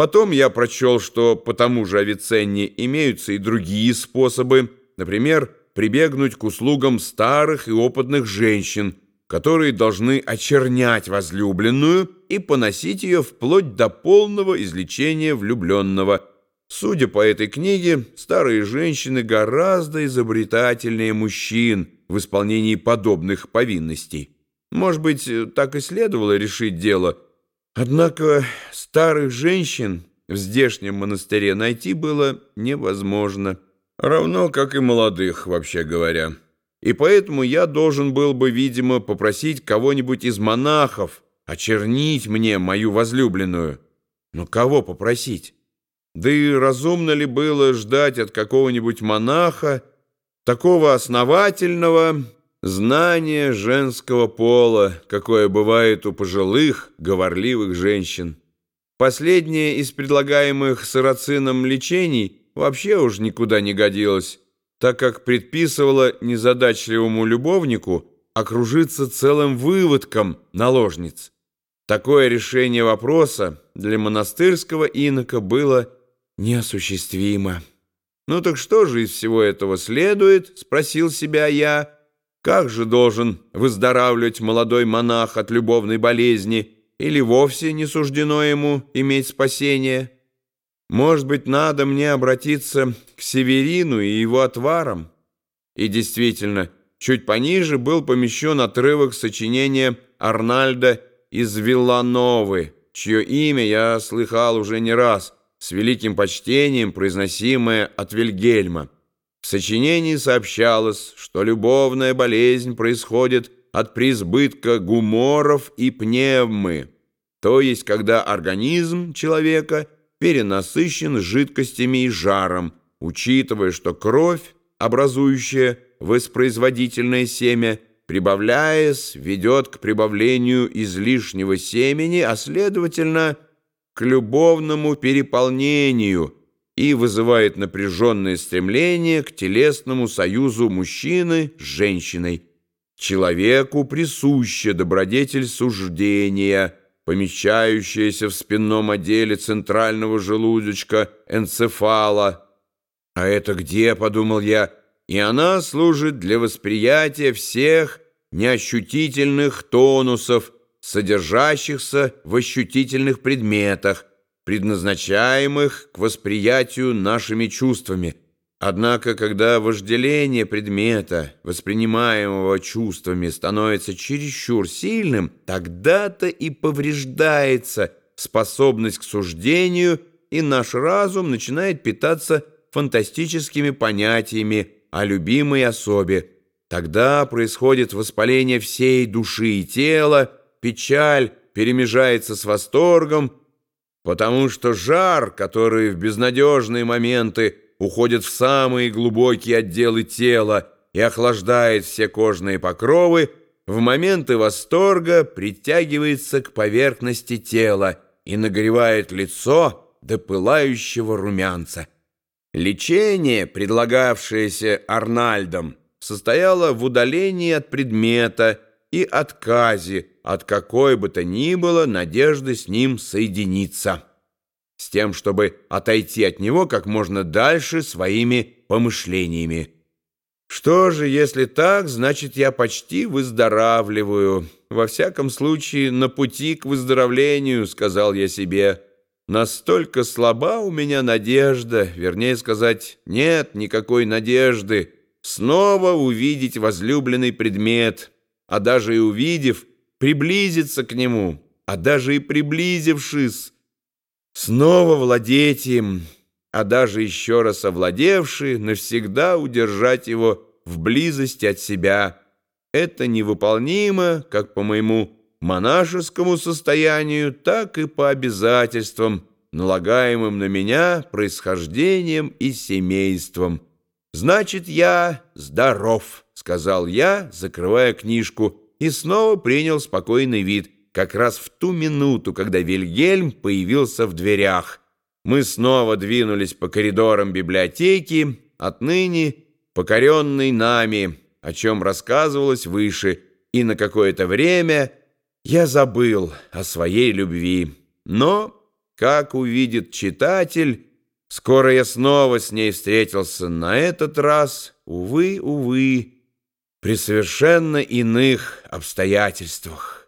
Потом я прочел, что по тому же Авиценне имеются и другие способы, например, прибегнуть к услугам старых и опытных женщин, которые должны очернять возлюбленную и поносить ее вплоть до полного излечения влюбленного. Судя по этой книге, старые женщины гораздо изобретательнее мужчин в исполнении подобных повинностей. Может быть, так и следовало решить дело – Однако старых женщин в здешнем монастыре найти было невозможно, равно как и молодых, вообще говоря. И поэтому я должен был бы, видимо, попросить кого-нибудь из монахов очернить мне мою возлюбленную. Но кого попросить? Да и разумно ли было ждать от какого-нибудь монаха такого основательного Знание женского пола, какое бывает у пожилых, говорливых женщин. Последнее из предлагаемых сарацином лечений вообще уж никуда не годилось, так как предписывало незадачливому любовнику окружиться целым выводком наложниц. Такое решение вопроса для монастырского инока было неосуществимо. «Ну так что же из всего этого следует?» — спросил себя я — как же должен выздоравливать молодой монах от любовной болезни, или вовсе не суждено ему иметь спасение? Может быть, надо мне обратиться к Северину и его отварам? И действительно, чуть пониже был помещен отрывок сочинения Арнальда из Виллановы, чье имя я слыхал уже не раз, с великим почтением произносимое от Вильгельма. Сочинении сообщалось, что любовная болезнь происходит от преизбытка гуморов и пневмы, то есть когда организм человека перенасыщен жидкостями и жаром, учитывая, что кровь, образующая воспроизводительное семя, прибавляясь, ведет к прибавлению излишнего семени, а следовательно, к любовному переполнению – и вызывает напряженное стремление к телесному союзу мужчины с женщиной. Человеку присуща добродетель суждения, помещающаяся в спинном отделе центрального желудочка энцефала. «А это где?» — подумал я. «И она служит для восприятия всех неощутительных тонусов, содержащихся в ощутительных предметах, предназначаемых к восприятию нашими чувствами. Однако, когда вожделение предмета, воспринимаемого чувствами, становится чересчур сильным, тогда-то и повреждается способность к суждению, и наш разум начинает питаться фантастическими понятиями о любимой особе. Тогда происходит воспаление всей души и тела, печаль перемежается с восторгом, потому что жар, который в безнадежные моменты уходит в самые глубокие отделы тела и охлаждает все кожные покровы, в моменты восторга притягивается к поверхности тела и нагревает лицо до пылающего румянца. Лечение, предлагавшееся Арнальдом, состояло в удалении от предмета и отказе от какой бы то ни было надежды с ним соединиться, с тем, чтобы отойти от него как можно дальше своими помышлениями. Что же, если так, значит, я почти выздоравливаю. Во всяком случае, на пути к выздоровлению, сказал я себе. Настолько слаба у меня надежда, вернее сказать, нет никакой надежды, снова увидеть возлюбленный предмет, а даже и увидев, приблизиться к нему, а даже и приблизившись, снова владеть им, а даже еще раз овладевший, навсегда удержать его в близости от себя. Это невыполнимо как по моему монашескому состоянию, так и по обязательствам, налагаемым на меня происхождением и семейством. «Значит, я здоров», — сказал я, закрывая книжку, и снова принял спокойный вид, как раз в ту минуту, когда Вильгельм появился в дверях. Мы снова двинулись по коридорам библиотеки, отныне покоренной нами, о чем рассказывалось выше, и на какое-то время я забыл о своей любви. Но как увидит читатель, скоро я снова с ней встретился, на этот раз, увы, увы, при совершенно иных обстоятельствах.